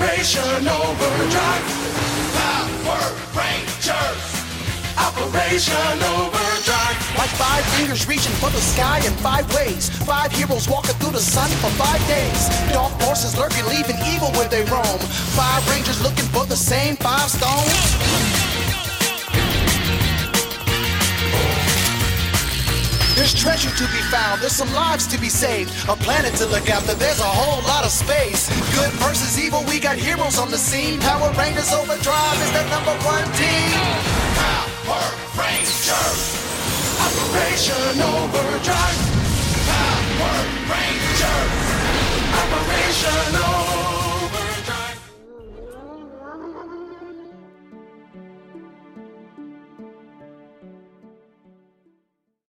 Operation Overdrive. Power Rangers. Operation Overdrive. Like five fingers reaching for the sky in five ways. Five heroes walking through the sun for five days. Dark forces lurking, leaving evil where they roam. Five rangers looking for the same five stones. There's treasure to be found, there's some lives to be saved, a planet to look after, there's a whole lot of space. Good versus we got heroes on the scene. Power Rangers Overdrive is the number one team. Power Rangers. Operation Overdrive. Power Rangers. Operation Overdrive.